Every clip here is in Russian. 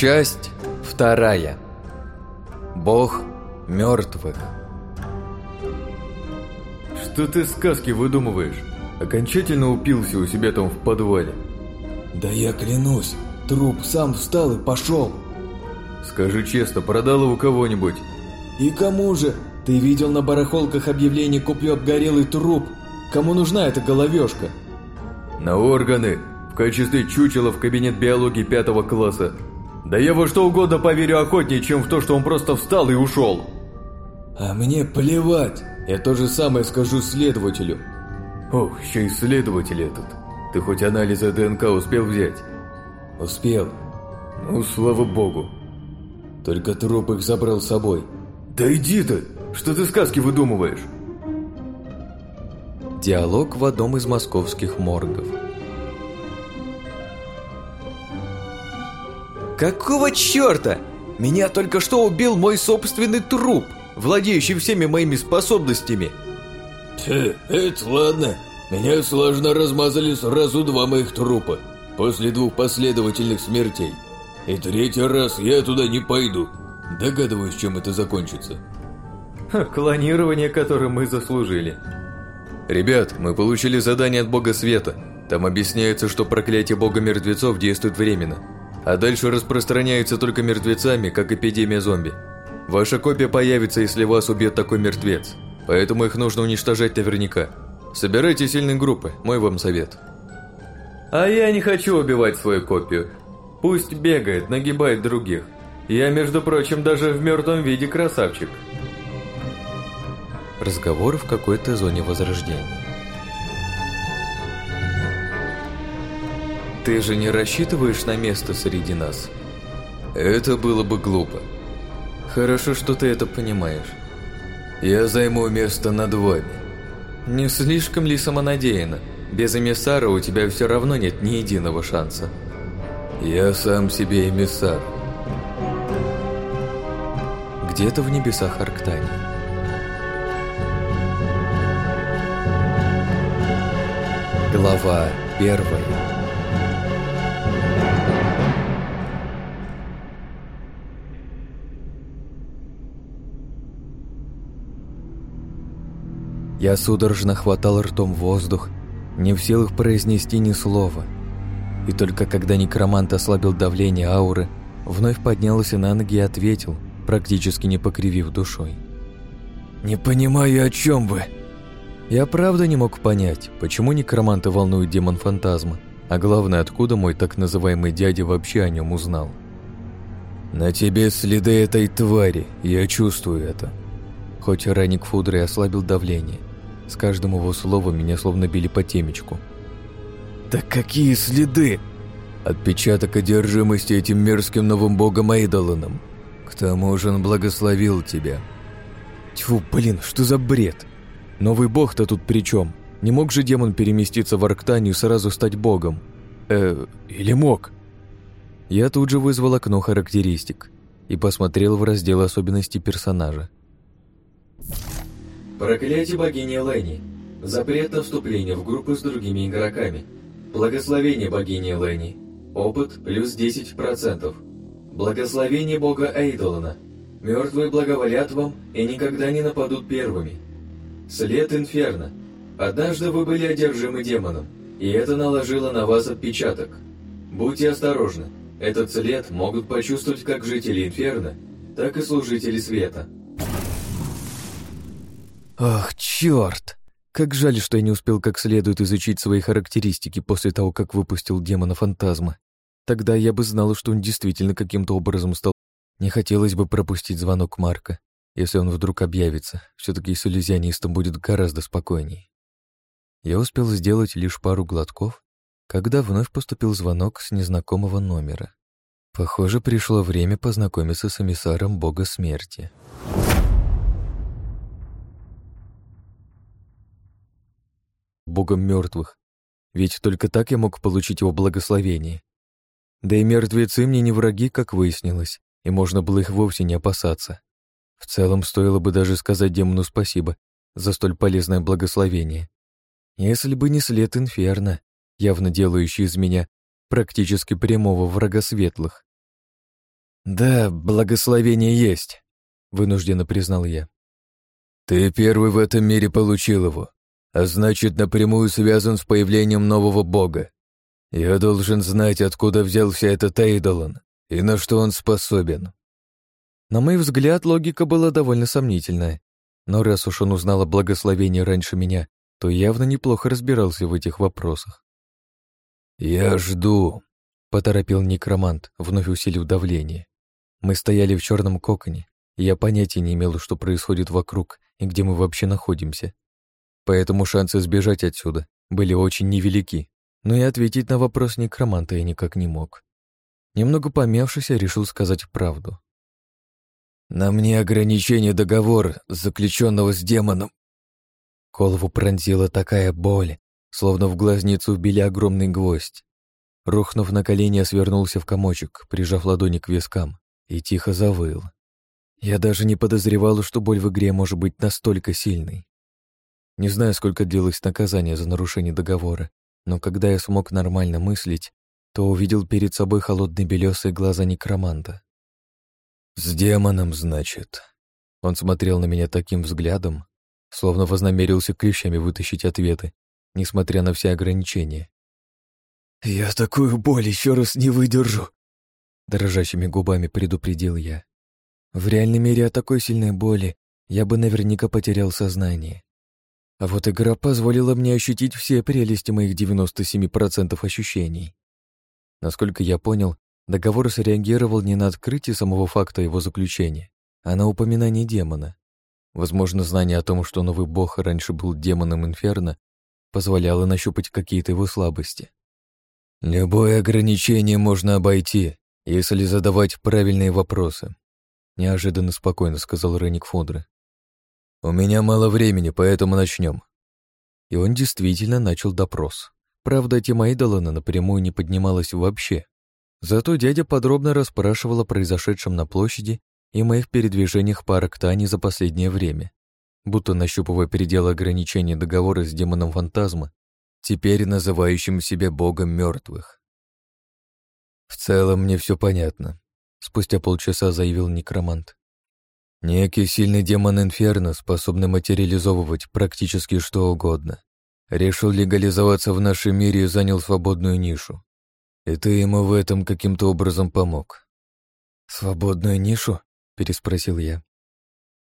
Часть вторая. Бог мертвых. Что ты сказки выдумываешь? Окончательно упился у себя там в подвале. Да я клянусь, труп сам встал и пошел. Скажи честно, продал его кого-нибудь? И кому же? Ты видел на барахолках объявление «Куплю обгорелый труп». Кому нужна эта головешка? На органы, в качестве чучела в кабинет биологии пятого класса – да я во что угодно поверю охотнее, чем в то, что он просто встал и ушел. А мне плевать. Я то же самое скажу следователю. Ох, еще и следователь этот. Ты хоть анализы ДНК успел взять? Успел. Ну, слава богу. Только труп их забрал с собой. Да иди ты! Что ты сказки выдумываешь? Диалог в одном из московских моргов. Какого черта? Меня только что убил мой собственный труп, владеющий всеми моими способностями. Тьфу, это ладно. Меня сложно размазали сразу два моих трупа после двух последовательных смертей. И третий раз я туда не пойду. Догадываюсь, чем это закончится. Клонирование, которое мы заслужили. Ребят, мы получили задание от Бога Света. Там объясняется, что проклятие Бога Мертвецов действует временно а дальше распространяются только мертвецами, как эпидемия зомби. Ваша копия появится, если вас убьет такой мертвец, поэтому их нужно уничтожать наверняка. Собирайте сильные группы, мой вам совет. А я не хочу убивать свою копию. Пусть бегает, нагибает других. Я, между прочим, даже в мертвом виде красавчик. Разговор в какой-то зоне возрождения. Ты же не рассчитываешь на место среди нас? Это было бы глупо. Хорошо, что ты это понимаешь. Я займу место над вами. Не слишком ли самонадеянно? Без эмиссара у тебя все равно нет ни единого шанса. Я сам себе эмиссар. Где-то в небесах Арктании. Глава первая. Я судорожно хватал ртом воздух, не в силах произнести ни слова. И только когда некромант ослабил давление ауры, вновь поднялся на ноги и ответил, практически не покривив душой. «Не понимаю, о чем вы!» Я правда не мог понять, почему некроманта волнует демон фантазма, а главное, откуда мой так называемый дядя вообще о нем узнал. «На тебе следы этой твари, я чувствую это», хоть раник фудры ослабил давление. С каждым его словом меня словно били по темечку. «Так какие следы!» «Отпечаток одержимости этим мерзким новым богом Айдоланом, К тому же он благословил тебя». «Тьфу, блин, что за бред! Новый бог-то тут при чем? Не мог же демон переместиться в Арктанию и сразу стать богом? Э, или мог?» Я тут же вызвал окно характеристик и посмотрел в раздел особенностей персонажа. Проклятие богини Лэни. Запрет на вступление в группы с другими игроками. Благословение богини Лэни. Опыт плюс 10%. Благословение бога Эйдолана. Мертвые благоволят вам и никогда не нападут первыми. След Инферно. Однажды вы были одержимы демоном, и это наложило на вас отпечаток. Будьте осторожны, этот след могут почувствовать как жители Инферно, так и служители Света. Ах, черт! Как жаль, что я не успел как следует изучить свои характеристики после того, как выпустил демона-фантазма. Тогда я бы знал, что он действительно каким-то образом стал... Не хотелось бы пропустить звонок Марка. Если он вдруг объявится, все таки с солезианистам будет гораздо спокойней. Я успел сделать лишь пару глотков, когда вновь поступил звонок с незнакомого номера. Похоже, пришло время познакомиться с эмиссаром бога смерти. богом мертвых, ведь только так я мог получить его благословение. Да и мертвецы мне не враги, как выяснилось, и можно было их вовсе не опасаться. В целом, стоило бы даже сказать демону спасибо за столь полезное благословение. Если бы не след инферно, явно делающий из меня практически прямого врага светлых. «Да, благословение есть», — вынужденно признал я. «Ты первый в этом мире получил его а значит, напрямую связан с появлением нового бога. Я должен знать, откуда взялся этот Эйдолан и на что он способен». На мой взгляд, логика была довольно сомнительная. Но раз уж он узнал о благословении раньше меня, то явно неплохо разбирался в этих вопросах. «Я жду», — поторопил некромант, вновь усилив давление. Мы стояли в черном коконе, и я понятия не имел, что происходит вокруг и где мы вообще находимся поэтому шансы сбежать отсюда были очень невелики. Но и ответить на вопрос некроманта я никак не мог. Немного помявшись, я решил сказать правду. «На мне ограничение договора, заключенного с демоном». Колову пронзила такая боль, словно в глазницу вбили огромный гвоздь. Рухнув на колени, я свернулся в комочек, прижав ладони к вискам, и тихо завыл. Я даже не подозревал, что боль в игре может быть настолько сильной. Не знаю, сколько длилось наказание за нарушение договора, но когда я смог нормально мыслить, то увидел перед собой холодные белесые глаза некроманта. «С демоном, значит?» Он смотрел на меня таким взглядом, словно вознамерился клещами вытащить ответы, несмотря на все ограничения. «Я такую боль еще раз не выдержу!» Дрожащими губами предупредил я. В реальном мире от такой сильной боли я бы наверняка потерял сознание. А вот игра позволила мне ощутить все прелести моих 97% ощущений. Насколько я понял, договор среагировал не на открытие самого факта его заключения, а на упоминание демона. Возможно, знание о том, что новый бог раньше был демоном Инферно, позволяло нащупать какие-то его слабости. «Любое ограничение можно обойти, если задавать правильные вопросы», неожиданно спокойно сказал Реник Фодра. «У меня мало времени, поэтому начнем. И он действительно начал допрос. Правда, тема Идолана напрямую не поднималась вообще. Зато дядя подробно расспрашивал о произошедшем на площади и моих передвижениях по Арктане за последнее время. Будто нащупывая пределы ограничений договора с демоном фантазма, теперь называющим себя богом мертвых. «В целом мне все понятно», — спустя полчаса заявил некромант. Некий сильный демон Инферно, способный материализовывать практически что угодно, решил легализоваться в нашем мире и занял свободную нишу. И ты ему в этом каким-то образом помог. «Свободную нишу?» — переспросил я.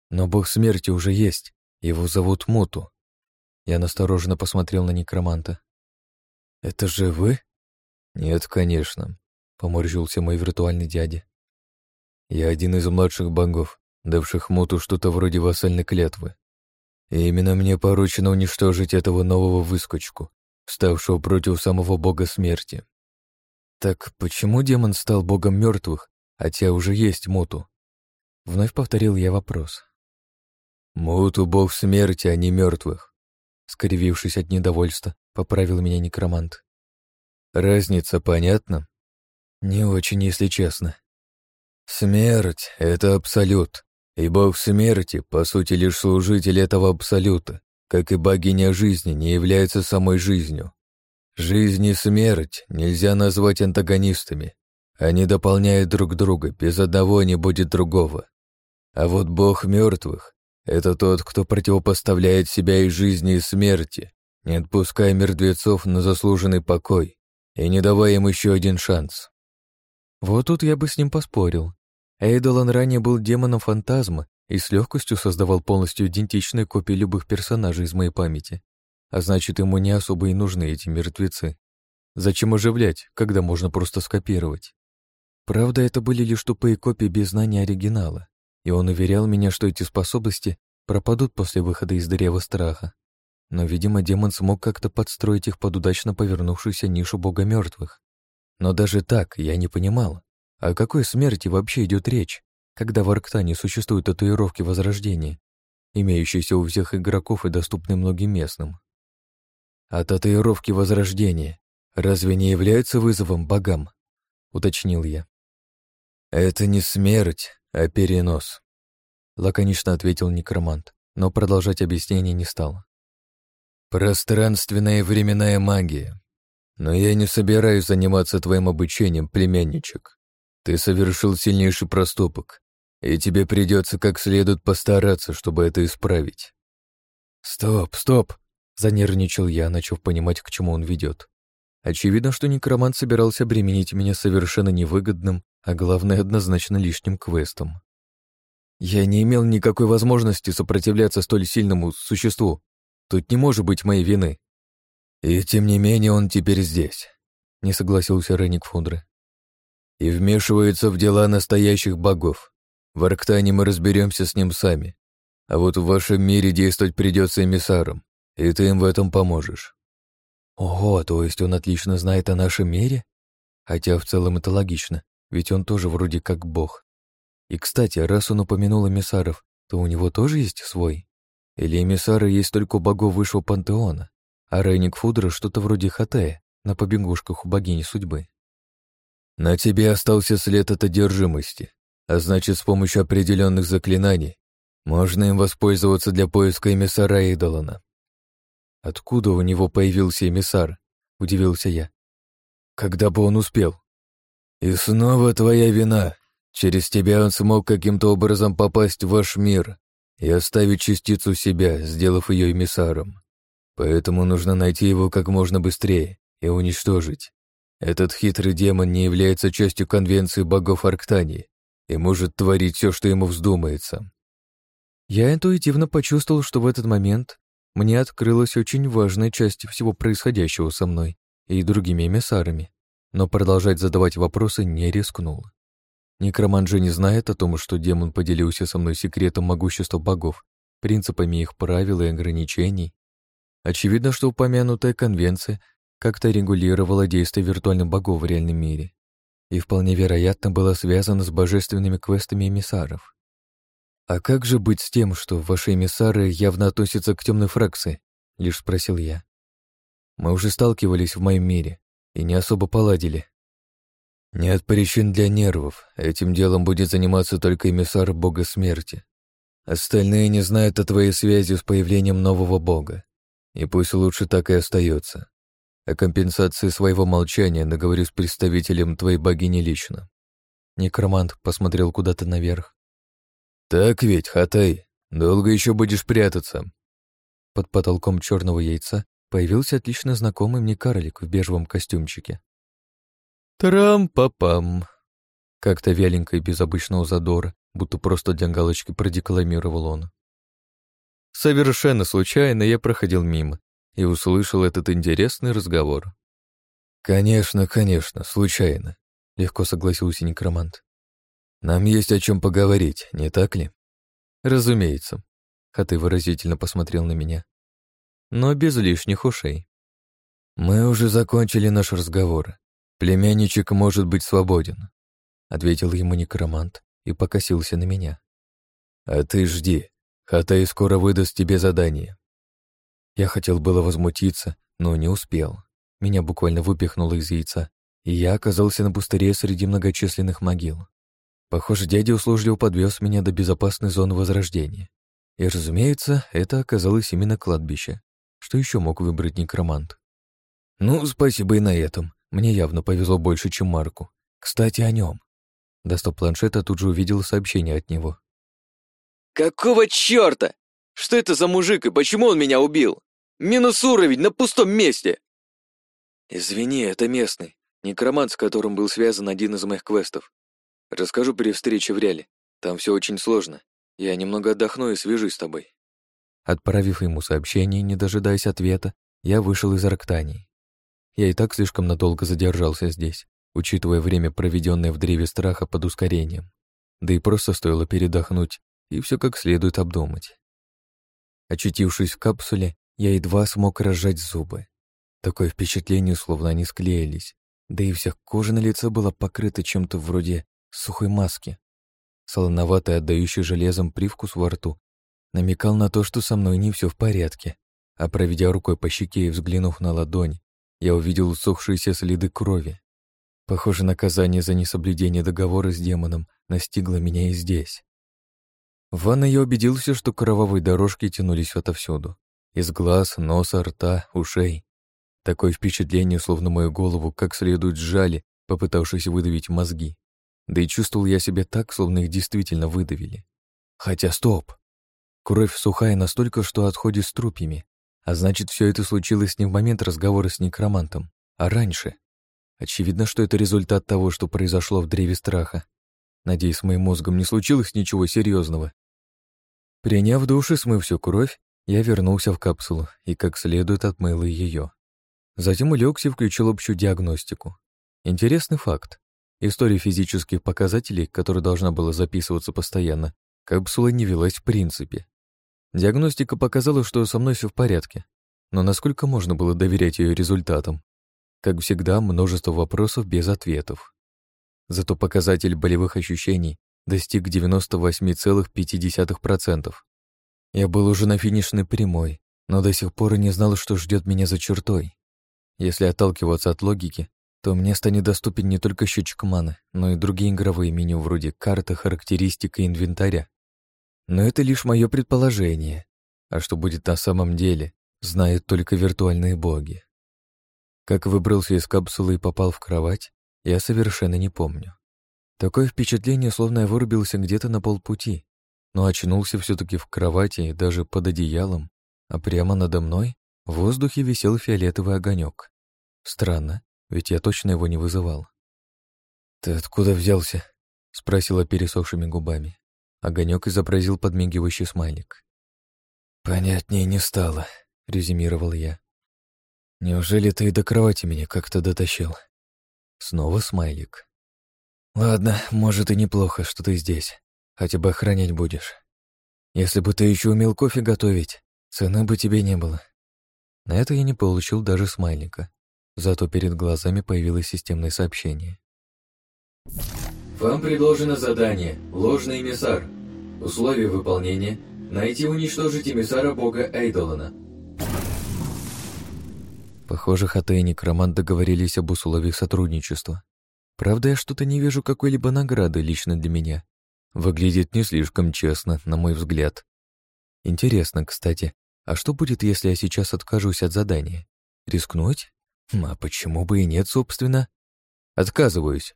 «Но бог смерти уже есть. Его зовут Муту». Я настороженно посмотрел на некроманта. «Это же вы?» «Нет, конечно», — поморщился мой виртуальный дядя. «Я один из младших богов, давших Моту что-то вроде вассальной клятвы. И именно мне поручено уничтожить этого нового выскочку, ставшего против самого бога смерти. Так почему демон стал богом мертвых, хотя а уже есть Моту? Вновь повторил я вопрос. Моту бог смерти, а не мертвых. Скривившись от недовольства, поправил меня некромант. Разница понятна? Не очень, если честно. Смерть — это абсолют, и бог смерти, по сути, лишь служитель этого абсолюта, как и богиня жизни, не является самой жизнью. Жизнь и смерть нельзя назвать антагонистами. Они дополняют друг друга, без одного не будет другого. А вот бог мертвых — это тот, кто противопоставляет себя и жизни, и смерти, не отпуская мертвецов на заслуженный покой и не давая им еще один шанс. Вот тут я бы с ним поспорил. Эйдол ранее был демоном фантазма и с легкостью создавал полностью идентичные копии любых персонажей из моей памяти. А значит, ему не особо и нужны эти мертвецы. Зачем оживлять, когда можно просто скопировать? Правда, это были лишь тупые копии без знания оригинала, и он уверял меня, что эти способности пропадут после выхода из древа страха. Но, видимо, демон смог как-то подстроить их под удачно повернувшуюся нишу бога мертвых. Но даже так я не понимал, о какой смерти вообще идет речь, когда в Арктане существуют татуировки Возрождения, имеющиеся у всех игроков и доступны многим местным? А татуировки Возрождения разве не являются вызовом богам? Уточнил я. Это не смерть, а перенос. Лаконично ответил некромант, но продолжать объяснение не стал. Пространственная и временная магия. Но я не собираюсь заниматься твоим обучением, племянничек. Ты совершил сильнейший проступок, и тебе придется как следует постараться, чтобы это исправить. Стоп, стоп! Занервничал я, начав понимать, к чему он ведет. Очевидно, что некромант собирался обременить меня совершенно невыгодным, а главное, однозначно лишним квестом. Я не имел никакой возможности сопротивляться столь сильному существу. Тут не может быть моей вины. И тем не менее он теперь здесь, — не согласился Реник Фундры и вмешиваются в дела настоящих богов. В Арктане мы разберемся с ним сами. А вот в вашем мире действовать придется эмиссаром, и ты им в этом поможешь. Ого, то есть он отлично знает о нашем мире? Хотя в целом это логично, ведь он тоже вроде как бог. И, кстати, раз он упомянул эмиссаров, то у него тоже есть свой? Или эмиссары есть только у богов высшего пантеона, а Рейник Фудра что-то вроде Хатея на побегушках у богини судьбы? На тебе остался след от одержимости, а значит, с помощью определенных заклинаний можно им воспользоваться для поиска эмиссара Эйдолана. Откуда у него появился эмиссар? Удивился я. Когда бы он успел? И снова твоя вина. Через тебя он смог каким-то образом попасть в ваш мир и оставить частицу себя, сделав ее эмиссаром. Поэтому нужно найти его как можно быстрее и уничтожить. Этот хитрый демон не является частью конвенции богов Арктании и может творить все, что ему вздумается. Я интуитивно почувствовал, что в этот момент мне открылась очень важная часть всего происходящего со мной и другими эмиссарами, но продолжать задавать вопросы не рискнул. Некромант же не знает о том, что демон поделился со мной секретом могущества богов, принципами их правил и ограничений. Очевидно, что упомянутая конвенция — как-то регулировала действия виртуальных богов в реальном мире и вполне вероятно была связана с божественными квестами эмиссаров. «А как же быть с тем, что ваши эмиссары явно относятся к темной фракции?» — лишь спросил я. «Мы уже сталкивались в моем мире и не особо поладили». «Нет причин для нервов. Этим делом будет заниматься только эмиссар бога смерти. Остальные не знают о твоей связи с появлением нового бога. И пусть лучше так и остается. О компенсации своего молчания договорю с представителем твоей богини лично. Некромант посмотрел куда-то наверх. Так ведь, Хатай, долго еще будешь прятаться. Под потолком черного яйца появился отлично знакомый мне карлик в бежевом костюмчике. Трам-папам! Как-то вяленько и без обычного задора, будто просто для галочки продекламировал он. Совершенно случайно я проходил мимо и услышал этот интересный разговор. «Конечно, конечно, случайно», — легко согласился некромант. «Нам есть о чем поговорить, не так ли?» «Разумеется», — Хаты выразительно посмотрел на меня. «Но без лишних ушей». «Мы уже закончили наш разговор. Племянничек может быть свободен», — ответил ему некромант и покосился на меня. «А ты жди, Хатай скоро выдаст тебе задание». Я хотел было возмутиться, но не успел. Меня буквально выпихнуло из яйца, и я оказался на пустыре среди многочисленных могил. Похоже, дядя услужливо подвез меня до безопасной зоны возрождения. И, разумеется, это оказалось именно кладбище. Что еще мог выбрать некромант? Ну, спасибо и на этом. Мне явно повезло больше, чем Марку. Кстати, о нем. Достав планшета, тут же увидел сообщение от него. «Какого черта? Что это за мужик и почему он меня убил?» Минусурович на пустом месте!» «Извини, это местный, некромант, с которым был связан один из моих квестов. Расскажу при встрече в Реале. Там все очень сложно. Я немного отдохну и свяжусь с тобой». Отправив ему сообщение, не дожидаясь ответа, я вышел из Арктании. Я и так слишком надолго задержался здесь, учитывая время, проведенное в древе страха под ускорением. Да и просто стоило передохнуть и все как следует обдумать. Очутившись в капсуле, я едва смог разжать зубы. Такое впечатление словно они склеились, да и вся кожа на лице была покрыта чем-то вроде сухой маски. Солоноватый, отдающий железом привкус во рту, намекал на то, что со мной не все в порядке. А проведя рукой по щеке и взглянув на ладонь, я увидел усохшиеся следы крови. Похоже, наказание за несоблюдение договора с демоном настигло меня и здесь. В ванной я убедился, что кровавые дорожки тянулись отовсюду. Из глаз, носа, рта, ушей. Такое впечатление, словно мою голову как следует сжали, попытавшись выдавить мозги. Да и чувствовал я себя так, словно их действительно выдавили. Хотя стоп! Кровь сухая настолько, что отходит с трупьями. А значит, все это случилось не в момент разговора с некромантом, а раньше. Очевидно, что это результат того, что произошло в древе страха. Надеюсь, моим мозгом не случилось ничего серьезного. Приняв душ и смыв всю кровь, я вернулся в капсулу и как следует отмыл ее. Затем улегся и включил общую диагностику. Интересный факт. История физических показателей, которая должна была записываться постоянно, капсула не велась в принципе. Диагностика показала, что со мной все в порядке, но насколько можно было доверять ее результатам? Как всегда, множество вопросов без ответов. Зато показатель болевых ощущений достиг 98,5%, я был уже на финишной прямой, но до сих пор и не знал, что ждет меня за чертой. Если отталкиваться от логики, то мне станет доступен не только счетчик маны, но и другие игровые меню вроде карты, характеристик и инвентаря. Но это лишь мое предположение. А что будет на самом деле, знают только виртуальные боги. Как выбрался из капсулы и попал в кровать, я совершенно не помню. Такое впечатление, словно я вырубился где-то на полпути, но очнулся все таки в кровати, даже под одеялом, а прямо надо мной в воздухе висел фиолетовый огонек. Странно, ведь я точно его не вызывал. «Ты откуда взялся?» — спросила пересохшими губами. Огонек изобразил подмигивающий смайлик. «Понятнее не стало», — резюмировал я. «Неужели ты и до кровати меня как-то дотащил?» Снова смайлик. «Ладно, может и неплохо, что ты здесь хотя бы охранять будешь. Если бы ты еще умел кофе готовить, цены бы тебе не было. На это я не получил даже смайлика. Зато перед глазами появилось системное сообщение. Вам предложено задание «Ложный эмиссар». Условие выполнения – найти и уничтожить эмиссара бога Эйдолана. Похоже, Хата и Некромант договорились об условиях сотрудничества. Правда, я что-то не вижу какой-либо награды лично для меня, Выглядит не слишком честно, на мой взгляд. Интересно, кстати, а что будет, если я сейчас откажусь от задания? Рискнуть? Хм, а почему бы и нет, собственно? Отказываюсь.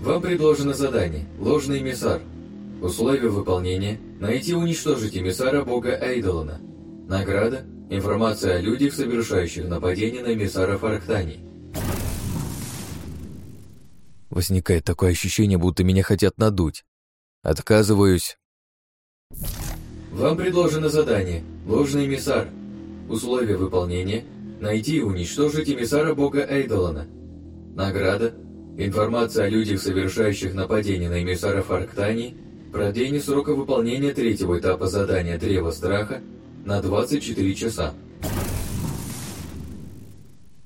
Вам предложено задание «Ложный эмиссар». Условия выполнения – найти и уничтожить эмиссара бога Эйдолана. Награда – информация о людях, совершающих нападение на эмиссаров Фарктани. Возникает такое ощущение, будто меня хотят надуть. Отказываюсь. Вам предложено задание «Ложный эмиссар». Условия выполнения – найти и уничтожить эмиссара бога Эйдолана. Награда – информация о людях, совершающих нападение на эмиссаров Арктании, продление срока выполнения третьего этапа задания «Древо страха» на 24 часа.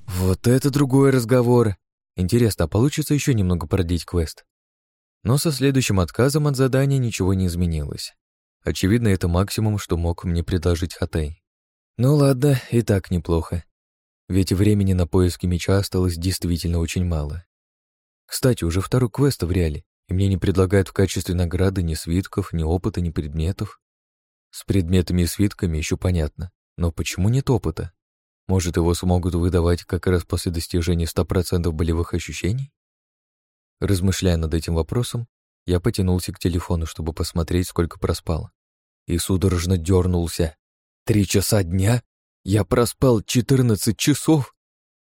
Вот это другой разговор. Интересно, получится еще немного продлить квест? Но со следующим отказом от задания ничего не изменилось. Очевидно, это максимум, что мог мне предложить Хатей. Ну ладно, и так неплохо. Ведь времени на поиски меча осталось действительно очень мало. Кстати, уже второй квест в реале, и мне не предлагают в качестве награды ни свитков, ни опыта, ни предметов. С предметами и свитками еще понятно, но почему нет опыта? Может, его смогут выдавать как раз после достижения 100% болевых ощущений? Размышляя над этим вопросом, я потянулся к телефону, чтобы посмотреть, сколько проспал. И судорожно дернулся. Три часа дня? Я проспал 14 часов?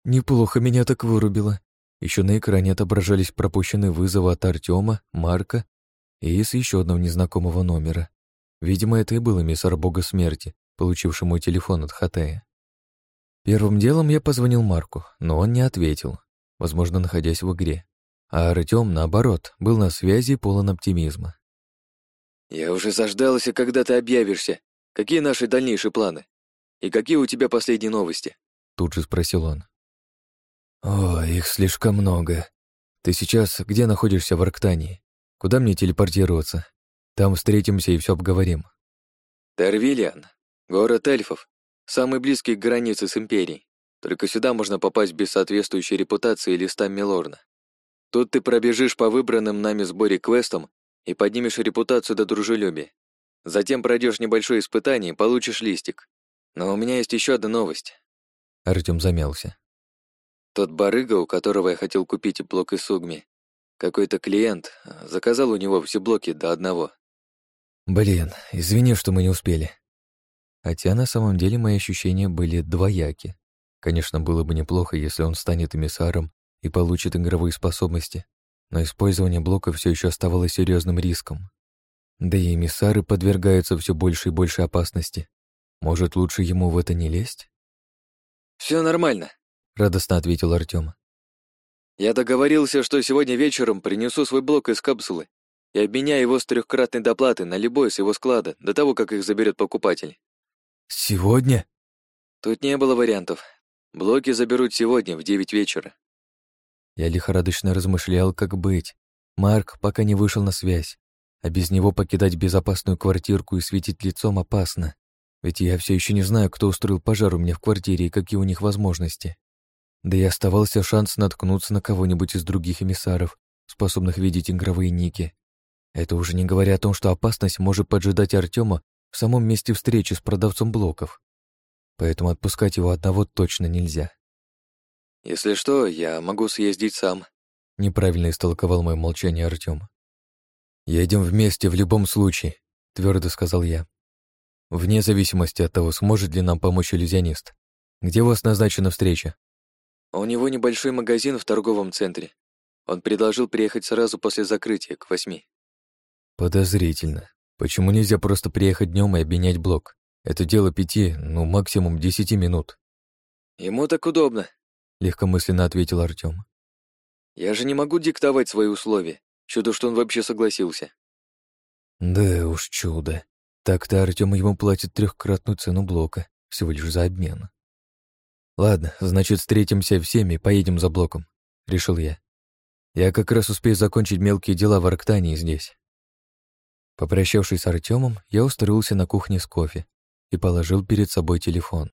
Неплохо меня так вырубило. Еще на экране отображались пропущенные вызовы от Артема, Марка и из еще одного незнакомого номера. Видимо, это и было миссар бога смерти, получившему телефон от Хатея. Первым делом я позвонил Марку, но он не ответил, возможно, находясь в игре. А Артём, наоборот, был на связи и полон оптимизма. «Я уже заждался, когда ты объявишься. Какие наши дальнейшие планы? И какие у тебя последние новости?» Тут же спросил он. «О, их слишком много. Ты сейчас где находишься в Арктании? Куда мне телепортироваться? Там встретимся и все обговорим». «Тервиллиан, город эльфов. Самый близкий к границе с Империей. Только сюда можно попасть без соответствующей репутации листа Милорна. Тут ты пробежишь по выбранным нами сборе квестам и поднимешь репутацию до дружелюбия. Затем пройдешь небольшое испытание и получишь листик. Но у меня есть еще одна новость. Артем замялся. Тот барыга, у которого я хотел купить блок из Сугми, какой-то клиент заказал у него все блоки до одного. Блин, извини, что мы не успели. Хотя на самом деле мои ощущения были двояки. Конечно, было бы неплохо, если он станет эмиссаром и получит игровые способности, но использование блока все еще оставалось серьезным риском. Да и эмиссары подвергаются все больше и больше опасности. Может, лучше ему в это не лезть? Все нормально, радостно ответил Артем. Я договорился, что сегодня вечером принесу свой блок из капсулы и обменяю его с трехкратной доплаты на любой с его склада до того, как их заберет покупатель. Сегодня? Тут не было вариантов. Блоки заберут сегодня в девять вечера. Я лихорадочно размышлял, как быть. Марк пока не вышел на связь, а без него покидать безопасную квартирку и светить лицом опасно. Ведь я все еще не знаю, кто устроил пожар у меня в квартире и какие у них возможности. Да и оставался шанс наткнуться на кого-нибудь из других эмиссаров, способных видеть игровые ники. Это уже не говоря о том, что опасность может поджидать Артема в самом месте встречи с продавцом блоков. Поэтому отпускать его одного точно нельзя. «Если что, я могу съездить сам», — неправильно истолковал мое молчание Артём. «Едем вместе в любом случае», — твердо сказал я. «Вне зависимости от того, сможет ли нам помочь иллюзионист. Где у вас назначена встреча?» «У него небольшой магазин в торговом центре. Он предложил приехать сразу после закрытия, к восьми». «Подозрительно. Почему нельзя просто приехать днем и обменять блок? Это дело пяти, ну максимум десяти минут. Ему так удобно, легкомысленно ответил Артем. Я же не могу диктовать свои условия. Чудо, что он вообще согласился. Да уж чудо. Так-то Артем ему платит трехкратную цену блока, всего лишь за обмен. Ладно, значит, встретимся всеми, поедем за блоком, решил я. Я как раз успею закончить мелкие дела в Арктании здесь. Попрощавшись с Артемом, я устроился на кухне с кофе и положил перед собой телефон.